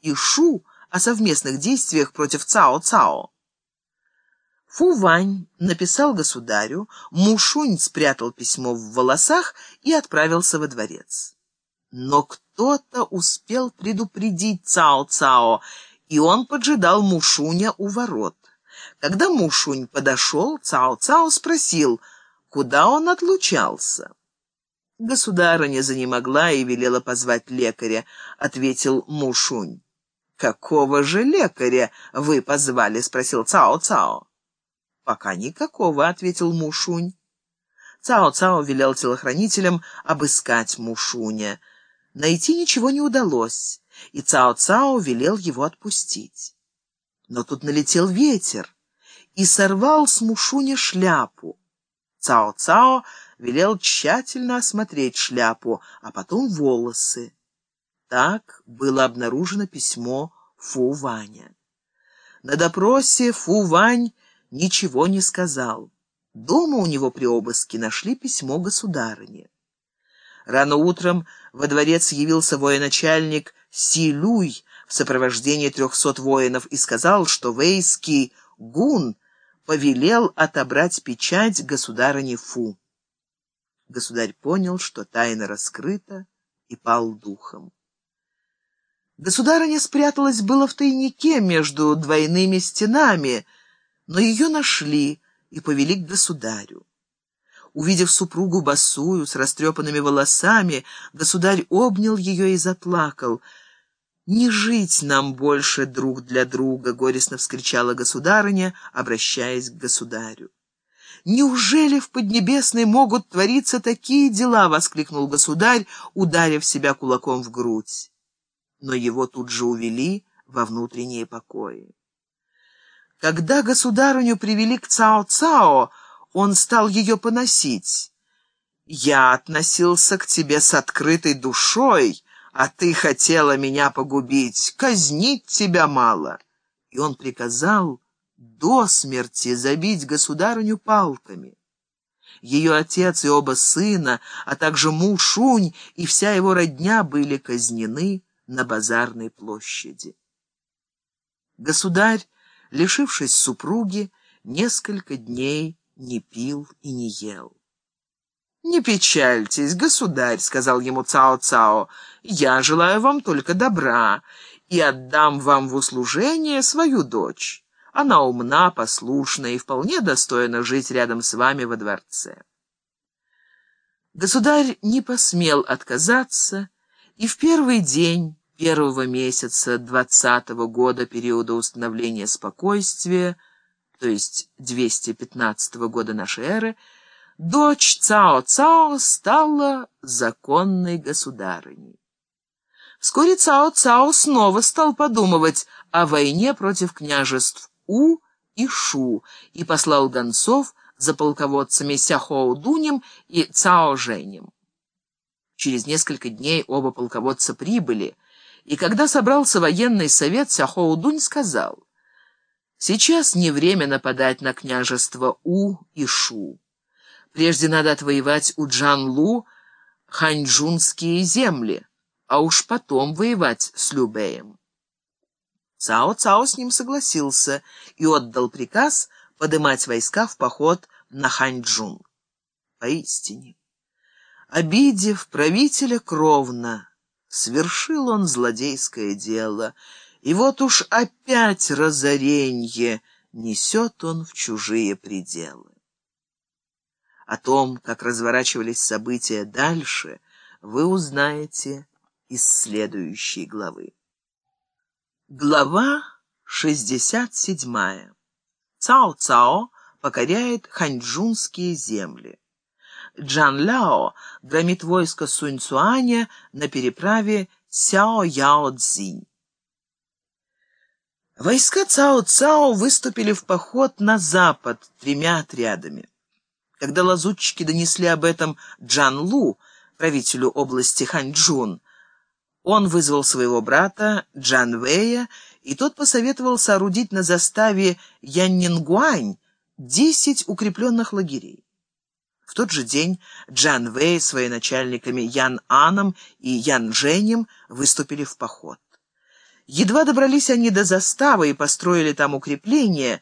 и Шу о совместных действиях против Цао-Цао. Фу Вань написал государю, Мушунь спрятал письмо в волосах и отправился во дворец. Но кто-то успел предупредить Цао-Цао, и он поджидал Мушуня у ворот. Когда Мушунь подошел, Цао-Цао спросил, куда он отлучался. Государыня занемогла и велела позвать лекаря, ответил Мушунь. «Какого же лекаря вы позвали?» — спросил Цао-Цао. «Пока никакого», — ответил Мушунь. Цао-Цао велел телохранителям обыскать Мушуня. Найти ничего не удалось, и Цао-Цао велел его отпустить. Но тут налетел ветер и сорвал с Мушуня шляпу. Цао-Цао велел тщательно осмотреть шляпу, а потом волосы. Так было обнаружено письмо Фу Ваня. На допросе Фу Вань ничего не сказал. Дома у него при обыске нашли письмо государыне. Рано утром во дворец явился военачальник Си Люй в сопровождении трехсот воинов и сказал, что вейский гун повелел отобрать печать государыни Фу. Государь понял, что тайна раскрыта, и пал духом. Государыня спряталась было в тайнике между двойными стенами — но ее нашли и повели к государю. Увидев супругу босую, с растрепанными волосами, государь обнял ее и заплакал. «Не жить нам больше друг для друга!» — горестно вскричала государыня, обращаясь к государю. «Неужели в Поднебесной могут твориться такие дела?» — воскликнул государь, ударив себя кулаком в грудь. Но его тут же увели во внутренние покои. Когда государыню привели к Цао-Цао, он стал ее поносить. «Я относился к тебе с открытой душой, а ты хотела меня погубить, казнить тебя мало». И он приказал до смерти забить государыню палками. Ее отец и оба сына, а также муж Шунь и вся его родня были казнены на базарной площади. Государь лишившись супруги, несколько дней не пил и не ел. «Не печальтесь, государь», — сказал ему Цао-Цао, — «я желаю вам только добра и отдам вам в услужение свою дочь. Она умна, послушна и вполне достойна жить рядом с вами во дворце». Государь не посмел отказаться, и в первый день первого месяца двадцатого года периода установления спокойствия, то есть 215 года нашей эры, дочь Цао-Цао стала законной государыней. Вскоре Цао-Цао снова стал подумывать о войне против княжеств У и Шу и послал гонцов за полководцами Сяхоу-Дунем и Цао-Женем. Через несколько дней оба полководца прибыли, и когда собрался военный совет, Сяхоудунь сказал, «Сейчас не время нападать на княжество У и Шу. Прежде надо отвоевать у Джан-Лу ханьчжунские земли, а уж потом воевать с Любеем». Цао-Цао с ним согласился и отдал приказ подымать войска в поход на Ханьчжун. Поистине, обидев правителя кровно, Свершил он злодейское дело, и вот уж опять разоренье несет он в чужие пределы. О том, как разворачивались события дальше, вы узнаете из следующей главы. Глава 67. Цао-Цао покоряет ханьчжунские земли. Джан Ляо громит войско Сунь-Цуаня на переправе Сяо-Яо-Цзинь. Войска Цао-Цао выступили в поход на запад тремя отрядами. Когда лазутчики донесли об этом Джан Лу, правителю области Ханчжун, он вызвал своего брата Джан Вэя, и тот посоветовал соорудить на заставе Яннингуань десять укрепленных лагерей. В тот же день Джан Вэй с военачальниками Ян Аном и Ян Женем выступили в поход. Едва добрались они до заставы и построили там укрепление,